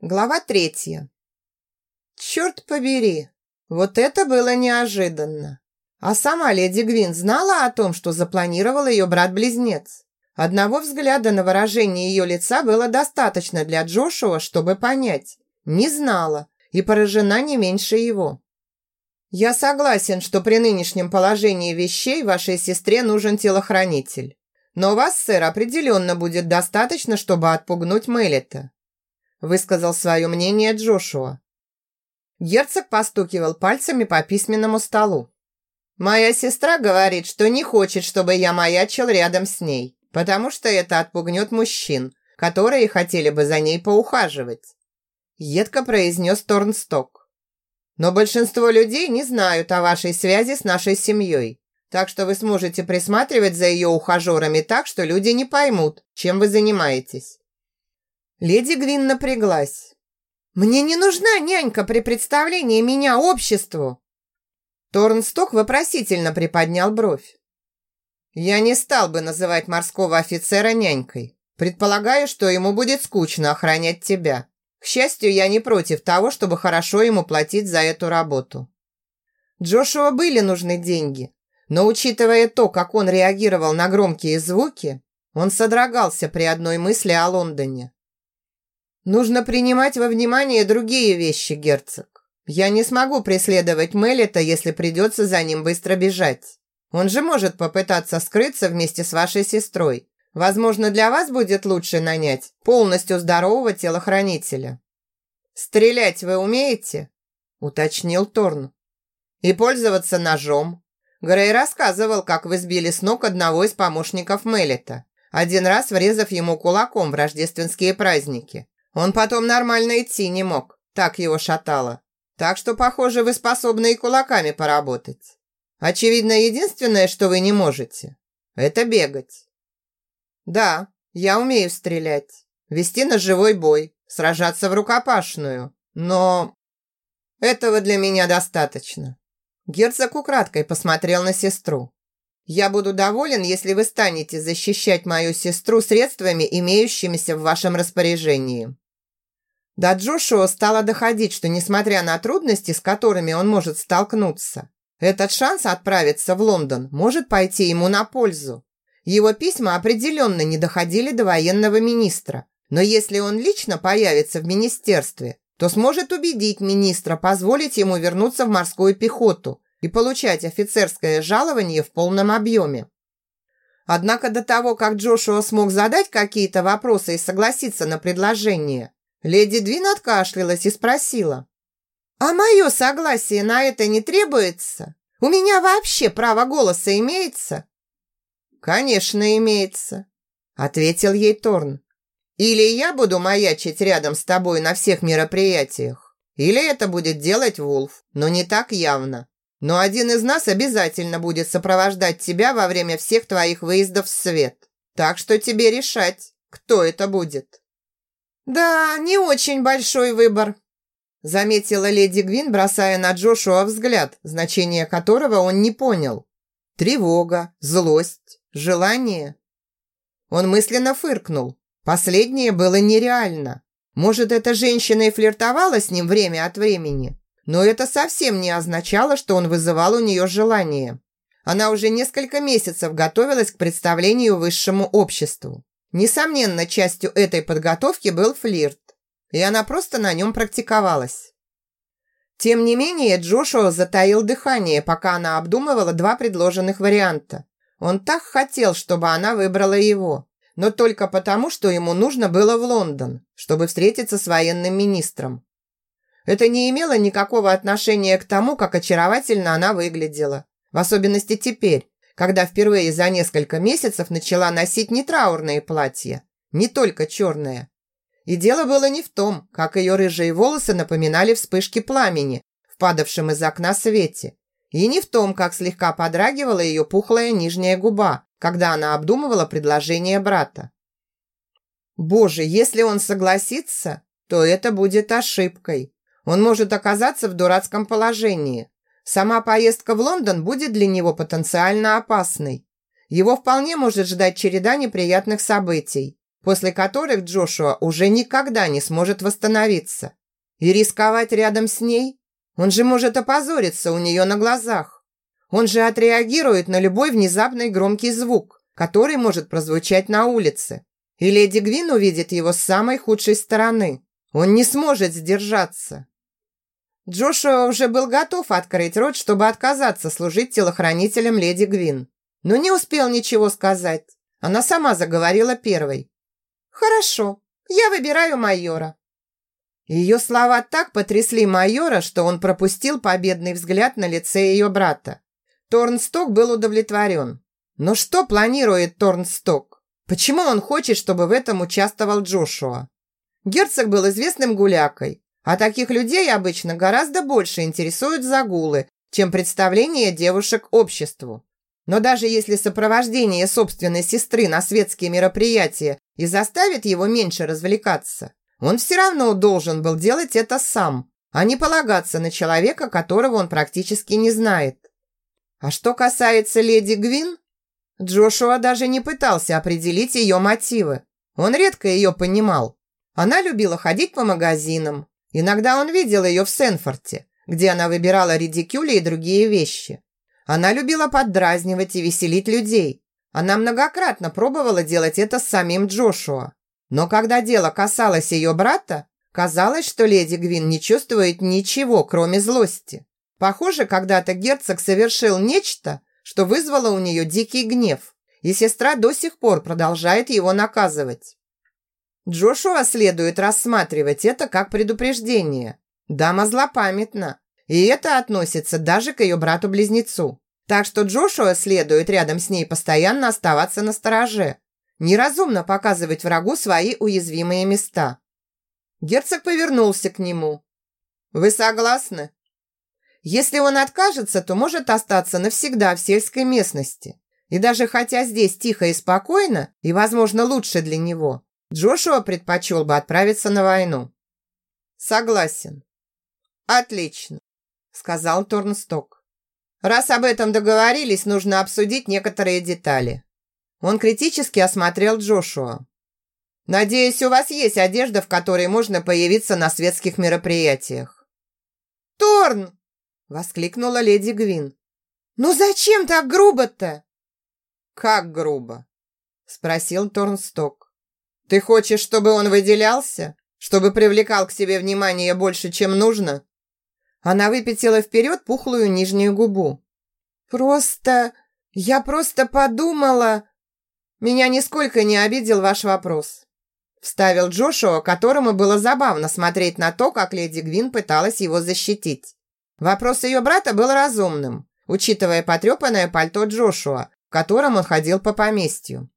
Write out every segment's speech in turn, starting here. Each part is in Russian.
Глава третья. Черт побери, вот это было неожиданно. А сама леди Гвин знала о том, что запланировал ее брат-близнец. Одного взгляда на выражение ее лица было достаточно для Джошуа, чтобы понять. Не знала и поражена не меньше его. «Я согласен, что при нынешнем положении вещей вашей сестре нужен телохранитель. Но вас, сэр, определенно будет достаточно, чтобы отпугнуть Меллета высказал свое мнение Джошуа. Герцог постукивал пальцами по письменному столу. «Моя сестра говорит, что не хочет, чтобы я маячил рядом с ней, потому что это отпугнет мужчин, которые хотели бы за ней поухаживать», едко произнес Торнсток. «Но большинство людей не знают о вашей связи с нашей семьей, так что вы сможете присматривать за ее ухажерами так, что люди не поймут, чем вы занимаетесь. Леди Гвин напряглась. «Мне не нужна нянька при представлении меня обществу!» Торнсток вопросительно приподнял бровь. «Я не стал бы называть морского офицера нянькой. Предполагаю, что ему будет скучно охранять тебя. К счастью, я не против того, чтобы хорошо ему платить за эту работу». Джошуа были нужны деньги, но учитывая то, как он реагировал на громкие звуки, он содрогался при одной мысли о Лондоне. Нужно принимать во внимание другие вещи, герцог. Я не смогу преследовать Меллета, если придется за ним быстро бежать. Он же может попытаться скрыться вместе с вашей сестрой. Возможно, для вас будет лучше нанять полностью здорового телохранителя. «Стрелять вы умеете?» – уточнил Торн. «И пользоваться ножом?» Грей рассказывал, как вы сбили с ног одного из помощников Меллета, один раз врезав ему кулаком в рождественские праздники. Он потом нормально идти не мог, так его шатало. Так что, похоже, вы способны и кулаками поработать. Очевидно, единственное, что вы не можете, это бегать. Да, я умею стрелять, вести на живой бой, сражаться в рукопашную, но этого для меня достаточно. Герцог украдкой посмотрел на сестру. Я буду доволен, если вы станете защищать мою сестру средствами, имеющимися в вашем распоряжении. До Джошуа стало доходить, что несмотря на трудности, с которыми он может столкнуться, этот шанс отправиться в Лондон может пойти ему на пользу. Его письма определенно не доходили до военного министра, но если он лично появится в министерстве, то сможет убедить министра позволить ему вернуться в морскую пехоту и получать офицерское жалование в полном объеме. Однако до того, как Джошуа смог задать какие-то вопросы и согласиться на предложение, леди Двин откашлялась и спросила. «А мое согласие на это не требуется? У меня вообще право голоса имеется?» «Конечно, имеется», – ответил ей Торн. «Или я буду маячить рядом с тобой на всех мероприятиях, или это будет делать Вулф, но не так явно. Но один из нас обязательно будет сопровождать тебя во время всех твоих выездов в свет. Так что тебе решать, кто это будет». «Да, не очень большой выбор», заметила леди Гвин, бросая на Джошуа взгляд, значение которого он не понял. Тревога, злость, желание. Он мысленно фыркнул. Последнее было нереально. Может, эта женщина и флиртовала с ним время от времени, но это совсем не означало, что он вызывал у нее желание. Она уже несколько месяцев готовилась к представлению высшему обществу. Несомненно, частью этой подготовки был флирт, и она просто на нем практиковалась. Тем не менее, Джошуа затаил дыхание, пока она обдумывала два предложенных варианта. Он так хотел, чтобы она выбрала его, но только потому, что ему нужно было в Лондон, чтобы встретиться с военным министром. Это не имело никакого отношения к тому, как очаровательно она выглядела. В особенности теперь, когда впервые за несколько месяцев начала носить не траурные платья, не только черные. И дело было не в том, как ее рыжие волосы напоминали вспышки пламени в падавшем из окна свете, и не в том, как слегка подрагивала ее пухлая нижняя губа, когда она обдумывала предложение брата. Боже, если он согласится, то это будет ошибкой. Он может оказаться в дурацком положении. Сама поездка в Лондон будет для него потенциально опасной. Его вполне может ждать череда неприятных событий, после которых Джошуа уже никогда не сможет восстановиться. И рисковать рядом с ней? Он же может опозориться у нее на глазах. Он же отреагирует на любой внезапный громкий звук, который может прозвучать на улице. И леди Гвин увидит его с самой худшей стороны. Он не сможет сдержаться. Джошуа уже был готов открыть рот, чтобы отказаться служить телохранителем леди Гвин. Но не успел ничего сказать. Она сама заговорила первой. «Хорошо, я выбираю майора». Ее слова так потрясли майора, что он пропустил победный взгляд на лице ее брата. Торнсток был удовлетворен. Но что планирует Торнсток? Почему он хочет, чтобы в этом участвовал Джошуа? Герцог был известным гулякой, а таких людей обычно гораздо больше интересуют загулы, чем представление девушек обществу. Но даже если сопровождение собственной сестры на светские мероприятия и заставит его меньше развлекаться, он все равно должен был делать это сам, а не полагаться на человека, которого он практически не знает. А что касается леди Гвин, Джошуа даже не пытался определить ее мотивы. Он редко ее понимал. Она любила ходить по магазинам. Иногда он видел ее в Сенфорте, где она выбирала редикюли и другие вещи. Она любила поддразнивать и веселить людей. Она многократно пробовала делать это с самим Джошуа. Но когда дело касалось ее брата, казалось, что леди Гвин не чувствует ничего, кроме злости. Похоже, когда-то герцог совершил нечто, что вызвало у нее дикий гнев, и сестра до сих пор продолжает его наказывать. Джошуа следует рассматривать это как предупреждение. Дама злопамятна, и это относится даже к ее брату-близнецу. Так что Джошуа следует рядом с ней постоянно оставаться на стороже. Неразумно показывать врагу свои уязвимые места. Герцог повернулся к нему. «Вы согласны?» Если он откажется, то может остаться навсегда в сельской местности. И даже хотя здесь тихо и спокойно, и, возможно, лучше для него, Джошуа предпочел бы отправиться на войну. Согласен. Отлично, сказал Торнсток. Раз об этом договорились, нужно обсудить некоторые детали. Он критически осмотрел Джошуа. Надеюсь, у вас есть одежда, в которой можно появиться на светских мероприятиях. Торн! Воскликнула леди Гвин. «Ну зачем так грубо-то?» «Как грубо?» Спросил Торнсток. «Ты хочешь, чтобы он выделялся? Чтобы привлекал к себе внимание больше, чем нужно?» Она выпятила вперед пухлую нижнюю губу. «Просто... Я просто подумала...» «Меня нисколько не обидел ваш вопрос», вставил Джошуа, которому было забавно смотреть на то, как леди Гвин пыталась его защитить. Вопрос ее брата был разумным, учитывая потрепанное пальто Джошуа, в котором он ходил по поместью.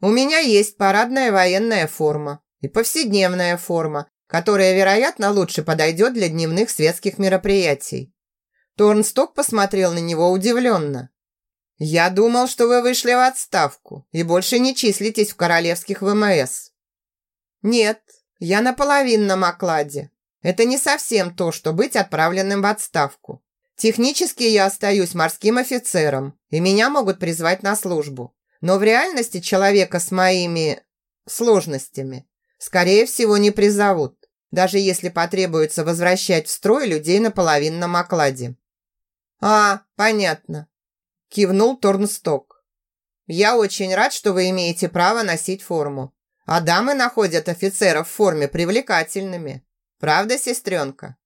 «У меня есть парадная военная форма и повседневная форма, которая, вероятно, лучше подойдет для дневных светских мероприятий». Торнсток посмотрел на него удивленно. «Я думал, что вы вышли в отставку и больше не числитесь в королевских ВМС». «Нет, я на половинном окладе. Это не совсем то, что быть отправленным в отставку. Технически я остаюсь морским офицером, и меня могут призвать на службу. Но в реальности человека с моими сложностями, скорее всего, не призовут, даже если потребуется возвращать в строй людей на половинном окладе. «А, понятно», – кивнул Торнсток. «Я очень рад, что вы имеете право носить форму. А дамы находят офицеров в форме привлекательными. Правда, сестренка?»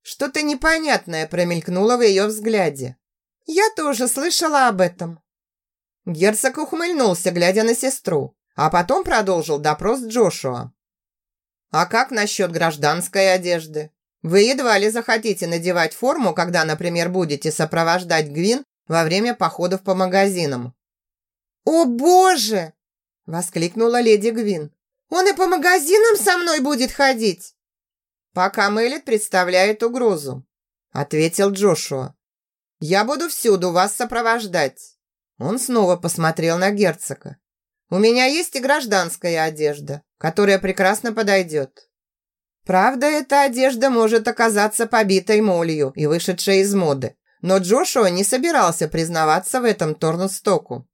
Что-то непонятное промелькнуло в ее взгляде. «Я тоже слышала об этом». Герцог ухмыльнулся, глядя на сестру, а потом продолжил допрос Джошуа. «А как насчет гражданской одежды? Вы едва ли захотите надевать форму, когда, например, будете сопровождать Гвин во время походов по магазинам». «О, боже!» – воскликнула леди Гвин. «Он и по магазинам со мной будет ходить!» «Пока Мелит представляет угрозу», – ответил Джошуа. «Я буду всюду вас сопровождать». Он снова посмотрел на герцога. «У меня есть и гражданская одежда, которая прекрасно подойдет». Правда, эта одежда может оказаться побитой молью и вышедшей из моды, но Джошуа не собирался признаваться в этом Торнстоку.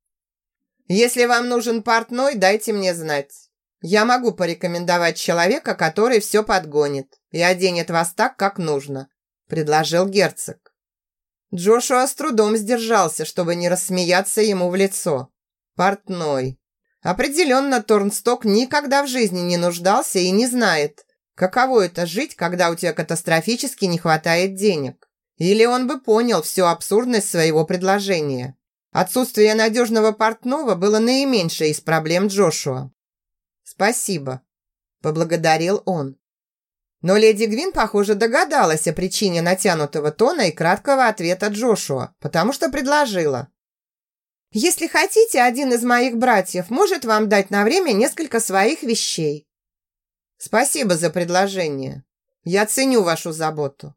«Если вам нужен портной, дайте мне знать». Я могу порекомендовать человека, который все подгонит и оденет вас так, как нужно», – предложил герцог. Джошуа с трудом сдержался, чтобы не рассмеяться ему в лицо. Портной. Определенно, Торнсток никогда в жизни не нуждался и не знает, каково это жить, когда у тебя катастрофически не хватает денег. Или он бы понял всю абсурдность своего предложения. Отсутствие надежного портного было наименьшей из проблем Джошуа. «Спасибо», – поблагодарил он. Но леди Гвин, похоже, догадалась о причине натянутого тона и краткого ответа Джошуа, потому что предложила. «Если хотите, один из моих братьев может вам дать на время несколько своих вещей». «Спасибо за предложение. Я ценю вашу заботу».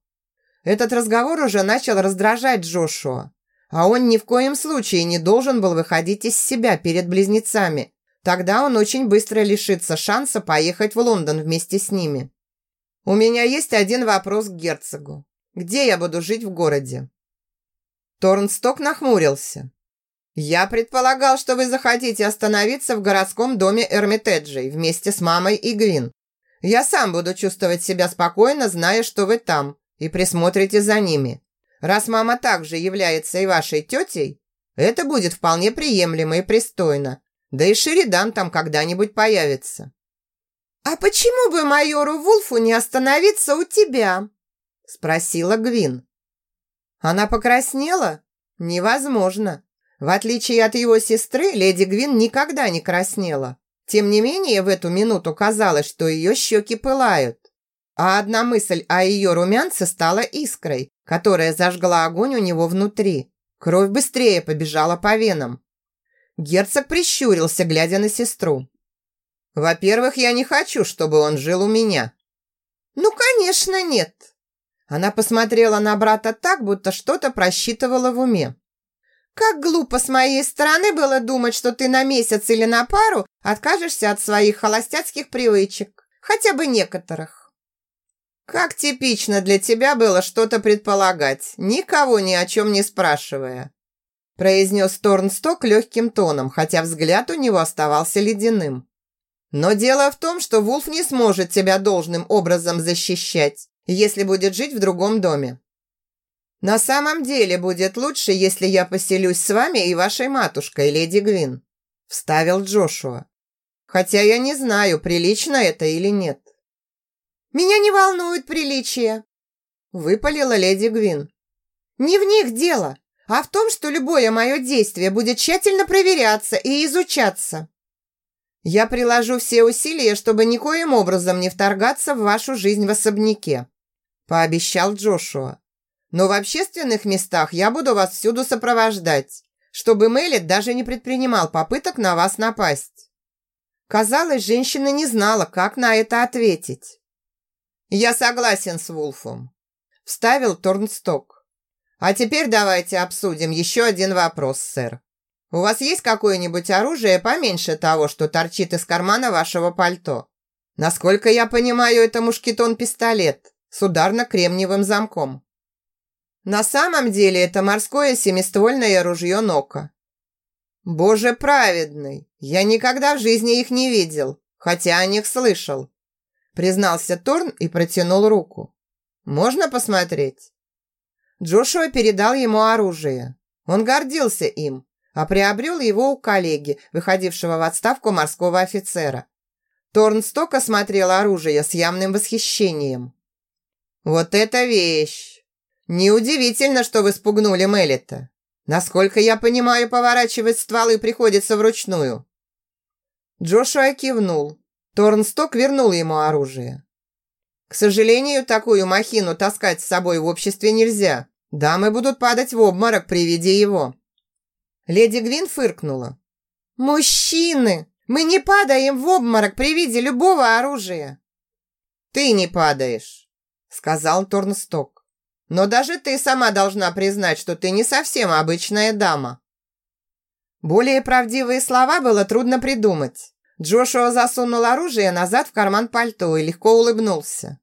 Этот разговор уже начал раздражать Джошуа, а он ни в коем случае не должен был выходить из себя перед близнецами. Тогда он очень быстро лишится шанса поехать в Лондон вместе с ними. У меня есть один вопрос к герцогу. Где я буду жить в городе?» Торнсток нахмурился. «Я предполагал, что вы захотите остановиться в городском доме Эрмитеджей вместе с мамой и Гвин. Я сам буду чувствовать себя спокойно, зная, что вы там, и присмотрите за ними. Раз мама также является и вашей тетей, это будет вполне приемлемо и пристойно. Да и Шеридан там когда-нибудь появится». «А почему бы майору Вулфу не остановиться у тебя?» спросила Гвин. Она покраснела? Невозможно. В отличие от его сестры, леди Гвин никогда не краснела. Тем не менее, в эту минуту казалось, что ее щеки пылают. А одна мысль о ее румянце стала искрой, которая зажгла огонь у него внутри. Кровь быстрее побежала по венам. Герцог прищурился, глядя на сестру. Во-первых, я не хочу, чтобы он жил у меня. Ну, конечно, нет. Она посмотрела на брата так, будто что-то просчитывала в уме. Как глупо с моей стороны было думать, что ты на месяц или на пару откажешься от своих холостяцких привычек, хотя бы некоторых. Как типично для тебя было что-то предполагать, никого ни о чем не спрашивая, произнес Торнсток легким тоном, хотя взгляд у него оставался ледяным. Но дело в том, что Вулф не сможет тебя должным образом защищать, если будет жить в другом доме. На самом деле будет лучше, если я поселюсь с вами и вашей матушкой, леди Гвин, вставил Джошуа. Хотя я не знаю, прилично это или нет. Меня не волнует приличие, выпалила леди Гвин. Не в них дело, а в том, что любое мое действие будет тщательно проверяться и изучаться. Я приложу все усилия, чтобы никоим образом не вторгаться в вашу жизнь в особняке», – пообещал Джошуа. «Но в общественных местах я буду вас всюду сопровождать, чтобы Мелит даже не предпринимал попыток на вас напасть». Казалось, женщина не знала, как на это ответить. «Я согласен с Вулфом», – вставил Торнсток. «А теперь давайте обсудим еще один вопрос, сэр. У вас есть какое-нибудь оружие поменьше того, что торчит из кармана вашего пальто? Насколько я понимаю, это мушкетон-пистолет с ударно-кремниевым замком. На самом деле это морское семиствольное ружье Нока. Боже праведный, я никогда в жизни их не видел, хотя о них слышал. Признался Торн и протянул руку. Можно посмотреть? Джошуа передал ему оружие. Он гордился им, а приобрел его у коллеги, выходившего в отставку морского офицера. Торнсток осмотрел оружие с явным восхищением. «Вот это вещь! Неудивительно, что вы спугнули Меллета. Насколько я понимаю, поворачивать стволы приходится вручную». Джошуа кивнул. Торнсток вернул ему оружие. «К сожалению, такую махину таскать с собой в обществе нельзя. Дамы будут падать в обморок при виде его». Леди Гвин фыркнула. «Мужчины! Мы не падаем в обморок при виде любого оружия!» «Ты не падаешь», — сказал Торнсток. «Но даже ты сама должна признать, что ты не совсем обычная дама». Более правдивые слова было трудно придумать. Джошуа засунул оружие назад в карман пальто и легко улыбнулся.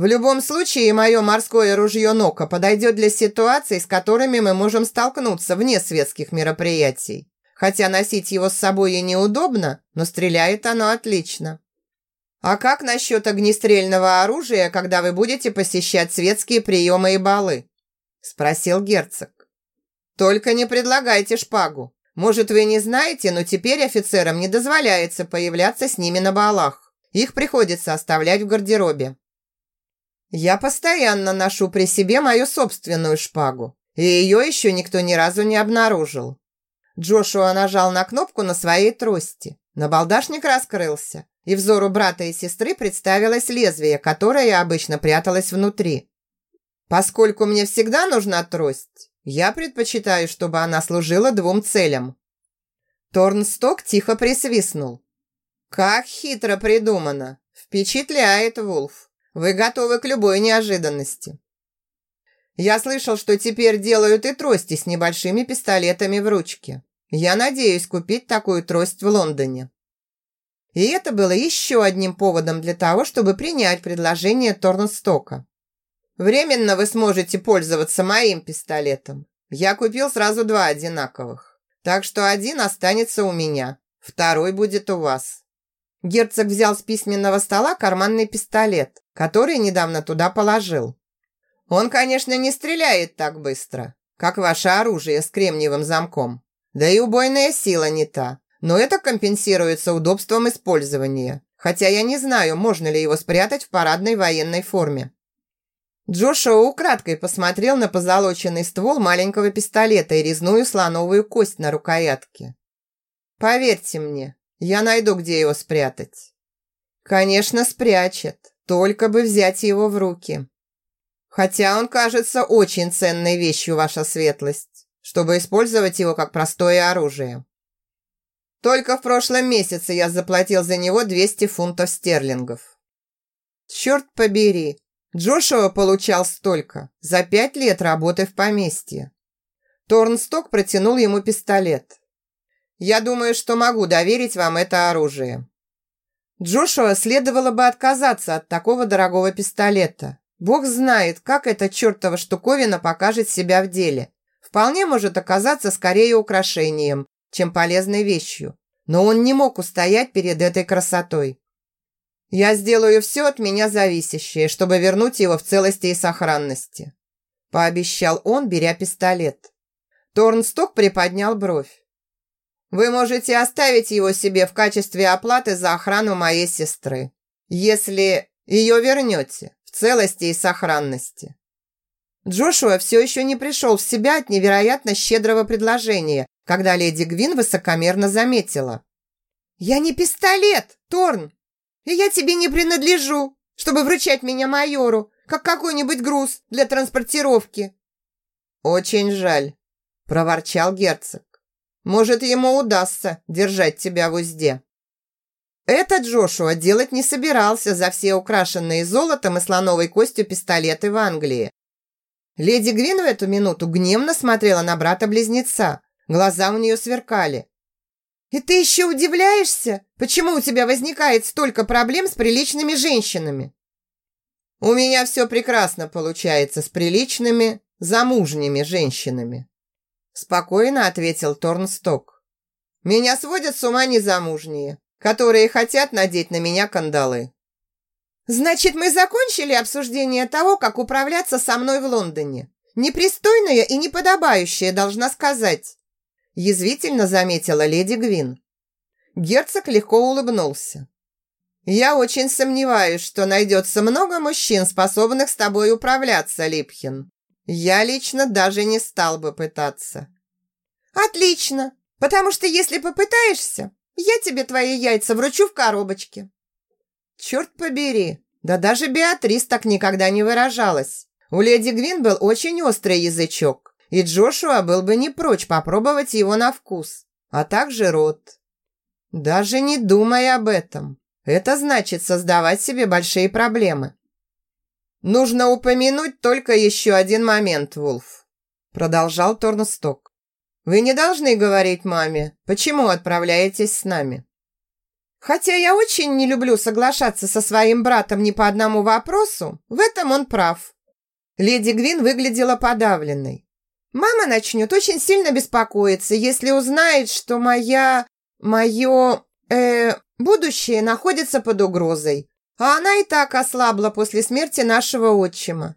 В любом случае, мое морское ружье Нока подойдет для ситуаций, с которыми мы можем столкнуться вне светских мероприятий. хотя носить его с собой и неудобно, но стреляет оно отлично. А как насчет огнестрельного оружия, когда вы будете посещать светские приемы и балы? Спросил герцог. Только не предлагайте шпагу. Может, вы не знаете, но теперь офицерам не дозволяется появляться с ними на балах. Их приходится оставлять в гардеробе. Я постоянно ношу при себе мою собственную шпагу, и ее еще никто ни разу не обнаружил. Джошуа нажал на кнопку на своей трости. Набалдашник раскрылся, и взору брата и сестры представилось лезвие, которое обычно пряталось внутри. Поскольку мне всегда нужна трость, я предпочитаю, чтобы она служила двум целям. Торнсток тихо присвистнул. «Как хитро придумано! Впечатляет, Вулф! Вы готовы к любой неожиданности!» Я слышал, что теперь делают и трости с небольшими пистолетами в ручке. Я надеюсь купить такую трость в Лондоне. И это было еще одним поводом для того, чтобы принять предложение Торнстока. Временно вы сможете пользоваться моим пистолетом. Я купил сразу два одинаковых. Так что один останется у меня, второй будет у вас. Герцог взял с письменного стола карманный пистолет, который недавно туда положил. Он, конечно, не стреляет так быстро, как ваше оружие с кремниевым замком. Да и убойная сила не та. Но это компенсируется удобством использования. Хотя я не знаю, можно ли его спрятать в парадной военной форме. Джошуа украдкой посмотрел на позолоченный ствол маленького пистолета и резную слоновую кость на рукоятке. «Поверьте мне, я найду, где его спрятать». «Конечно, спрячет, только бы взять его в руки». Хотя он кажется очень ценной вещью, ваша светлость, чтобы использовать его как простое оружие. Только в прошлом месяце я заплатил за него 200 фунтов стерлингов. Черт побери, Джошуа получал столько за пять лет работы в поместье. Торнсток протянул ему пистолет. «Я думаю, что могу доверить вам это оружие». Джошуа следовало бы отказаться от такого дорогого пистолета, Бог знает, как эта чертова штуковина покажет себя в деле. Вполне может оказаться скорее украшением, чем полезной вещью. Но он не мог устоять перед этой красотой. Я сделаю все от меня зависящее, чтобы вернуть его в целости и сохранности. Пообещал он, беря пистолет. Торнсток приподнял бровь. Вы можете оставить его себе в качестве оплаты за охрану моей сестры, если ее вернете в целости и сохранности. Джошуа все еще не пришел в себя от невероятно щедрого предложения, когда леди Гвин высокомерно заметила. «Я не пистолет, Торн, и я тебе не принадлежу, чтобы вручать меня майору, как какой-нибудь груз для транспортировки». «Очень жаль», – проворчал герцог. «Может, ему удастся держать тебя в узде». Это Джошуа делать не собирался за все украшенные золотом и слоновой костью пистолеты в Англии. Леди Гвин в эту минуту гневно смотрела на брата-близнеца. Глаза у нее сверкали. «И ты еще удивляешься, почему у тебя возникает столько проблем с приличными женщинами?» «У меня все прекрасно получается с приличными, замужними женщинами», спокойно ответил Торнсток. «Меня сводят с ума незамужние которые хотят надеть на меня кандалы. Значит, мы закончили обсуждение того, как управляться со мной в Лондоне. Непристойное и неподобающее, должна сказать. Язвительно заметила леди Гвин. Герцог легко улыбнулся. «Я очень сомневаюсь, что найдется много мужчин, способных с тобой управляться, Липхин. Я лично даже не стал бы пытаться». «Отлично, потому что если попытаешься, я тебе твои яйца вручу в коробочке». Черт побери, да даже Беатрис так никогда не выражалась. У леди Гвин был очень острый язычок, и Джошуа был бы не прочь попробовать его на вкус, а также рот. Даже не думай об этом. Это значит создавать себе большие проблемы. Нужно упомянуть только еще один момент, Вулф, продолжал Торнсток. Вы не должны говорить маме, почему отправляетесь с нами. Хотя я очень не люблю соглашаться со своим братом ни по одному вопросу, в этом он прав. Леди Гвин выглядела подавленной. Мама начнет очень сильно беспокоиться, если узнает, что моя... мое... э... будущее находится под угрозой. А она и так ослабла после смерти нашего отчима.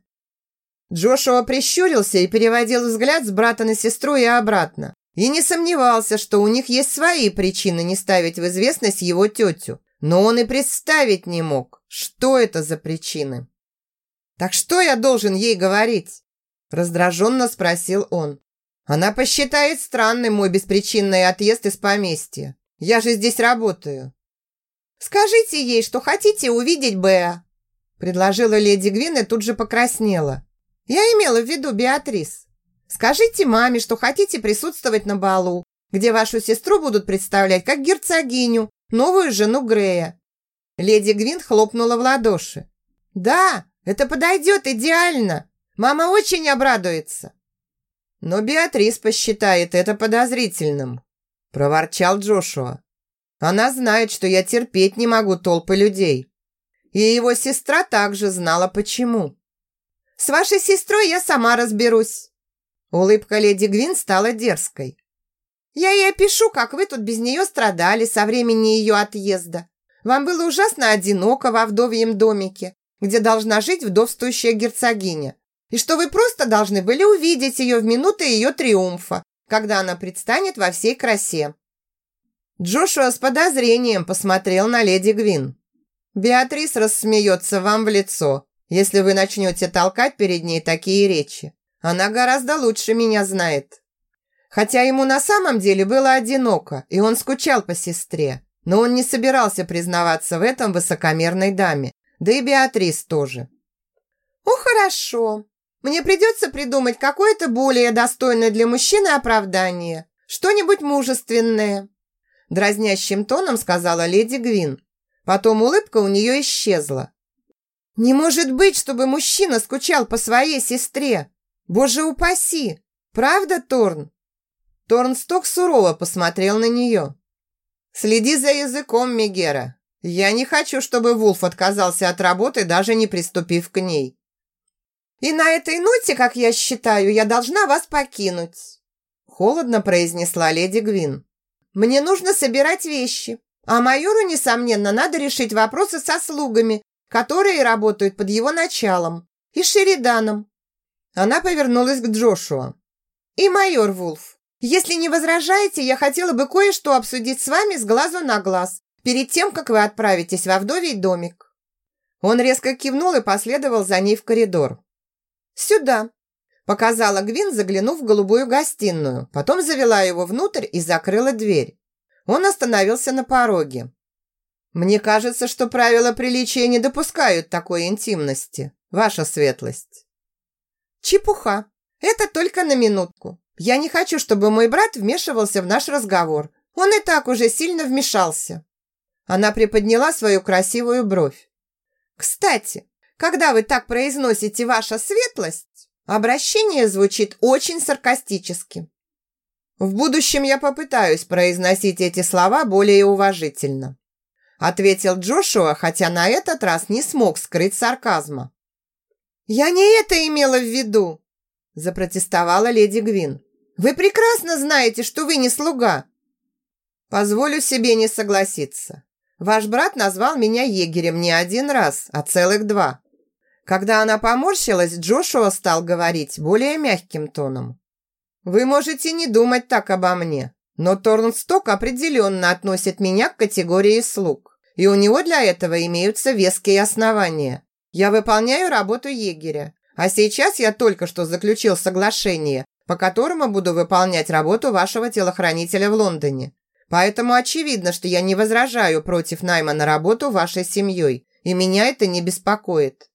Джошуа прищурился и переводил взгляд с брата на сестру и обратно. И не сомневался, что у них есть свои причины не ставить в известность его тетю. Но он и представить не мог, что это за причины. «Так что я должен ей говорить?» Раздраженно спросил он. «Она посчитает странным мой беспричинный отъезд из поместья. Я же здесь работаю». «Скажите ей, что хотите увидеть Беа», предложила леди Гвин и тут же покраснела. «Я имела в виду Беатрис. Скажите маме, что хотите присутствовать на балу, где вашу сестру будут представлять как герцогиню, новую жену Грея». Леди Гвин хлопнула в ладоши. «Да, это подойдет идеально. Мама очень обрадуется. Но Беатрис посчитает это подозрительным, проворчал Джошуа. Она знает, что я терпеть не могу толпы людей. И его сестра также знала почему. С вашей сестрой я сама разберусь. Улыбка леди Гвин стала дерзкой. Я ей опишу, как вы тут без нее страдали со времени ее отъезда. Вам было ужасно одиноко во вдовьем домике, где должна жить вдовствующая герцогиня и что вы просто должны были увидеть ее в минуты ее триумфа, когда она предстанет во всей красе. Джошуа с подозрением посмотрел на леди Гвин. «Беатрис рассмеется вам в лицо, если вы начнете толкать перед ней такие речи. Она гораздо лучше меня знает». Хотя ему на самом деле было одиноко, и он скучал по сестре, но он не собирался признаваться в этом высокомерной даме, да и Беатрис тоже. «О, хорошо!» Мне придется придумать какое-то более достойное для мужчины оправдание. Что-нибудь мужественное. Дразнящим тоном сказала леди Гвин. Потом улыбка у нее исчезла. Не может быть, чтобы мужчина скучал по своей сестре. Боже упаси! Правда, Торн? Торнсток сурово посмотрел на нее. «Следи за языком, Мегера. Я не хочу, чтобы Вулф отказался от работы, даже не приступив к ней. И на этой ноте, как я считаю, я должна вас покинуть. Холодно произнесла леди Гвин. Мне нужно собирать вещи. А майору, несомненно, надо решить вопросы со слугами, которые работают под его началом, и Шериданом. Она повернулась к Джошуа. И майор Вулф, если не возражаете, я хотела бы кое-что обсудить с вами с глазу на глаз, перед тем, как вы отправитесь во вдовий домик. Он резко кивнул и последовал за ней в коридор. «Сюда!» Показала Гвин, заглянув в голубую гостиную. Потом завела его внутрь и закрыла дверь. Он остановился на пороге. «Мне кажется, что правила приличия не допускают такой интимности, ваша светлость». «Чепуха! Это только на минутку. Я не хочу, чтобы мой брат вмешивался в наш разговор. Он и так уже сильно вмешался». Она приподняла свою красивую бровь. «Кстати, когда вы так произносите «ваша светлость», обращение звучит очень саркастически. В будущем я попытаюсь произносить эти слова более уважительно, ответил Джошуа, хотя на этот раз не смог скрыть сарказма. Я не это имела в виду, запротестовала леди Гвин. Вы прекрасно знаете, что вы не слуга. Позволю себе не согласиться. Ваш брат назвал меня егерем не один раз, а целых два. Когда она поморщилась, Джошуа стал говорить более мягким тоном. «Вы можете не думать так обо мне, но Торнсток определенно относит меня к категории слуг, и у него для этого имеются веские основания. Я выполняю работу егеря, а сейчас я только что заключил соглашение, по которому буду выполнять работу вашего телохранителя в Лондоне. Поэтому очевидно, что я не возражаю против найма на работу вашей семьей, и меня это не беспокоит.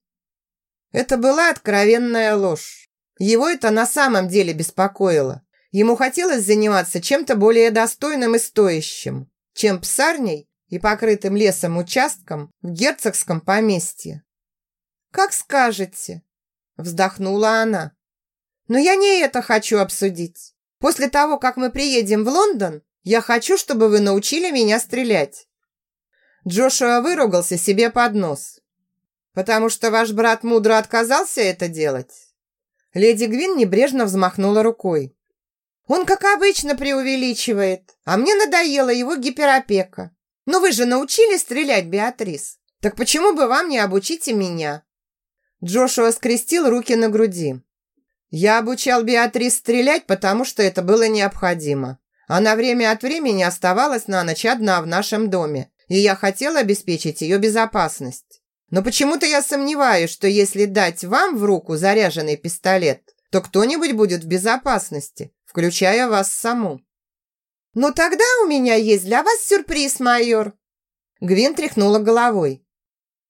Это была откровенная ложь. Его это на самом деле беспокоило. Ему хотелось заниматься чем-то более достойным и стоящим, чем псарней и покрытым лесом участком в герцогском поместье. «Как скажете», – вздохнула она. «Но я не это хочу обсудить. После того, как мы приедем в Лондон, я хочу, чтобы вы научили меня стрелять». Джошуа выругался себе под нос. Потому что ваш брат мудро отказался это делать? Леди Гвин небрежно взмахнула рукой. «Он, как обычно, преувеличивает, а мне надоела его гиперопека. Но вы же научили стрелять, Беатрис. Так почему бы вам не обучите меня?» Джошуа скрестил руки на груди. «Я обучал Беатрис стрелять, потому что это было необходимо. Она время от времени оставалась на ночь одна в нашем доме, и я хотел обеспечить ее безопасность. Но почему-то я сомневаюсь, что если дать вам в руку заряженный пистолет, то кто-нибудь будет в безопасности, включая вас саму». «Ну тогда у меня есть для вас сюрприз, майор!» Гвин тряхнула головой.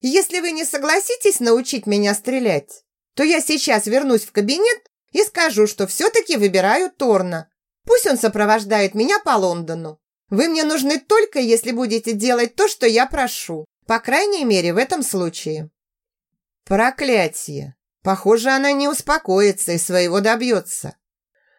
«Если вы не согласитесь научить меня стрелять, то я сейчас вернусь в кабинет и скажу, что все-таки выбираю Торна. Пусть он сопровождает меня по Лондону. Вы мне нужны только, если будете делать то, что я прошу. По крайней мере, в этом случае». Проклятие! Похоже, она не успокоится и своего добьется.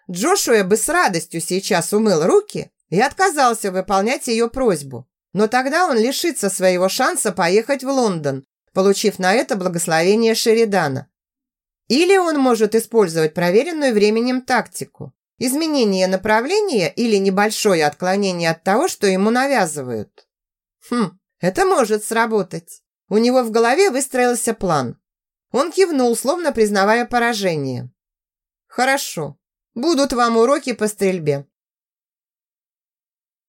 Джошуа бы с радостью сейчас умыл руки и отказался выполнять ее просьбу. Но тогда он лишится своего шанса поехать в Лондон, получив на это благословение Шеридана. Или он может использовать проверенную временем тактику – изменение направления или небольшое отклонение от того, что ему навязывают. Хм, это может сработать. У него в голове выстроился план. Он кивнул, словно признавая поражение. «Хорошо. Будут вам уроки по стрельбе.